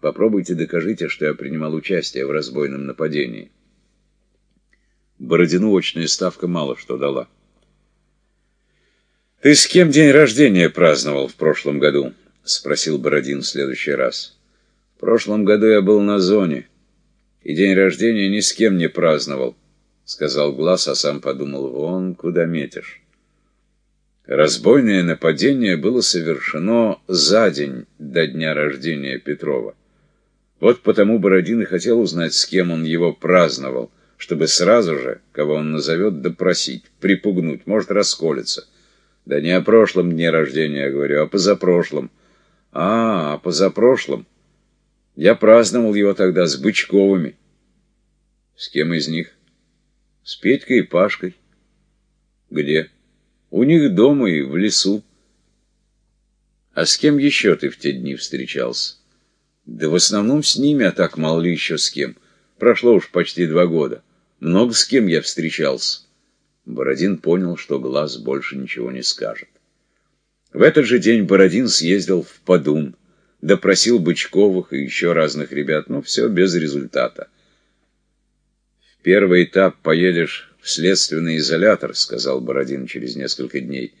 Попробуйте докажите, что я принимал участие в разбойном нападении. Бородину очная ставка мало что дала. «Ты с кем день рождения праздновал в прошлом году?» — спросил Бородин в следующий раз. «В прошлом году я был на зоне, и день рождения ни с кем не праздновал», — сказал Глаз, а сам подумал, «вон куда метишь». Разбойное нападение было совершено за день до дня рождения Петрова. Вот потому Бородин и хотел узнать, с кем он его праздновал, чтобы сразу же, кого он назовет, допросить, припугнуть, может, расколется. Да не о прошлом дне рождения я говорю, а позапрошлом. А, а позапрошлом. Я праздновал его тогда с Бычковыми. С кем из них? С Петькой и Пашкой. Где? У них дома и в лесу. А с кем еще ты в те дни встречался? Да в основном с ними, а так мало ли еще с кем. Прошло уж почти два года. Много с кем я встречался. Бородин понял, что глаз больше ничего не скажет. В этот же день Бородин съездил в Подун, допросил Бычковых и еще разных ребят, но все без результата. «В первый этап поедешь в следственный изолятор», — сказал Бородин через несколько дней.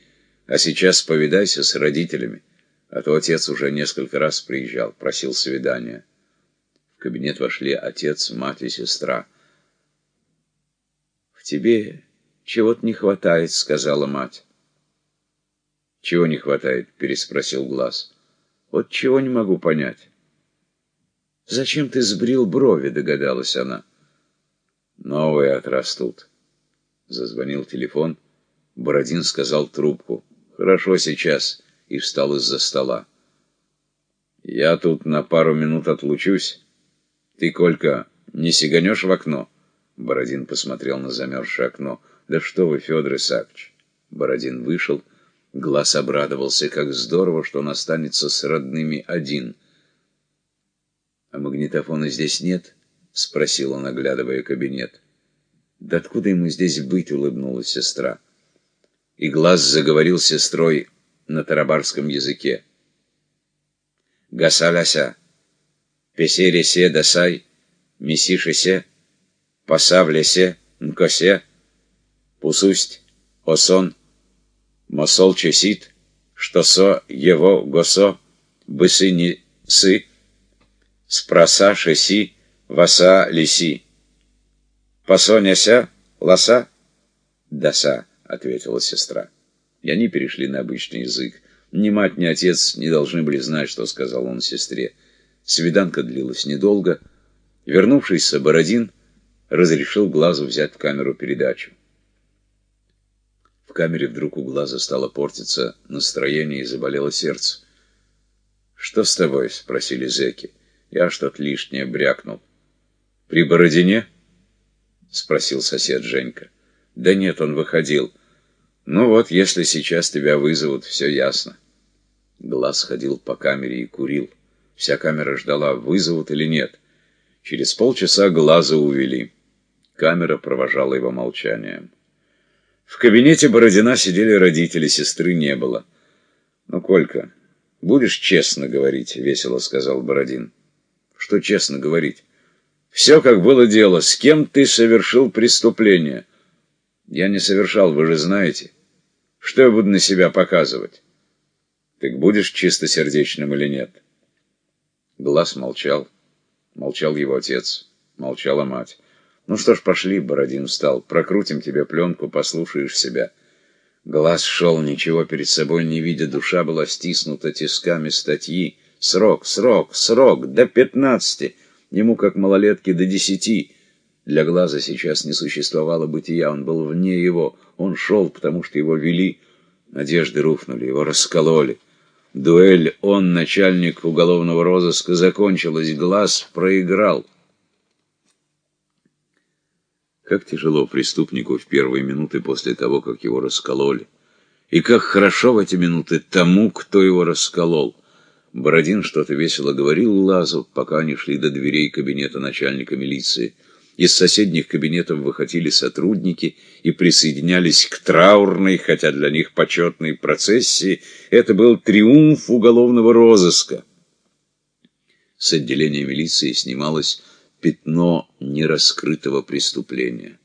«А сейчас повидайся с родителями, а то отец уже несколько раз приезжал, просил свидания». В кабинет вошли отец, мать и сестра. «В тебе чего-то не хватает», — сказала мать. «Чего не хватает?» — переспросил Глаз. «Вот чего не могу понять». «Зачем ты сбрил брови?» — догадалась она. «Новые отрастут». Зазвонил телефон. Бородин сказал трубку. «Хорошо сейчас», и встал из-за стола. «Я тут на пару минут отлучусь. Ты, Колька, не сиганешь в окно?» Бородин посмотрел на замерзшее окно. «Да что вы, Федор Исаакович!» Бородин вышел. Глаз обрадовался, как здорово, что он останется с родными один. «А магнитофона здесь нет?» — спросил он, оглядывая кабинет. «Да откуда ему здесь быть?» — улыбнулась сестра. И Глаз заговорил сестрой на тарабарском языке. «Гасаляся, песересе дасай, месишесе, посавлесе, нкосе, пусусть, осон, Мосол чесит, что со его госо, бысы не сы, спроса шеси, васа лиси. Посоняся, лоса? Даса, ответила сестра. И они перешли на обычный язык. Ни мать, ни отец не должны были знать, что сказал он сестре. Свиданка длилась недолго. Вернувшийся Бородин разрешил Глазу взять в камеру передачу. В камере вдруг у глаза стало портиться настроение и заболело сердце. «Что с тобой?» — спросили зэки. Я что-то лишнее брякнул. «При Бородине?» — спросил сосед Женька. «Да нет, он выходил. Ну вот, если сейчас тебя вызовут, все ясно». Глаз ходил по камере и курил. Вся камера ждала, вызовут или нет. Через полчаса глаза увели. Камера провожала его молчанием. В кабинете Бородина сидели родители, сестры не было. «Ну, Колька, будешь честно говорить?» — весело сказал Бородин. «Что честно говорить?» «Все, как было дело. С кем ты совершил преступление?» «Я не совершал, вы же знаете. Что я буду на себя показывать?» «Так будешь чистосердечным или нет?» Глаз молчал. Молчал его отец. Молчала мать. «Ну что ж, пошли», — Бородин встал, — «прокрутим тебе пленку, послушаешь себя». Глаз шел, ничего перед собой не видя, душа была стиснута тисками статьи. Срок, срок, срок, до пятнадцати, ему, как малолетке, до десяти. Для глаза сейчас не существовало бытия, он был вне его, он шел, потому что его вели. Надежды рухнули, его раскололи. Дуэль он, начальник уголовного розыска, закончилась, глаз проиграл. Как тяжело преступнику в первые минуты после того, как его раскололи. И как хорошо в эти минуты тому, кто его расколол. Бородин что-то весело говорил Лазу, пока они шли до дверей кабинета начальника милиции. Из соседних кабинетов выходили сотрудники и присоединялись к траурной, хотя для них почетной процессии. Это был триумф уголовного розыска. С отделения милиции снималось пятно нераскрытого преступления.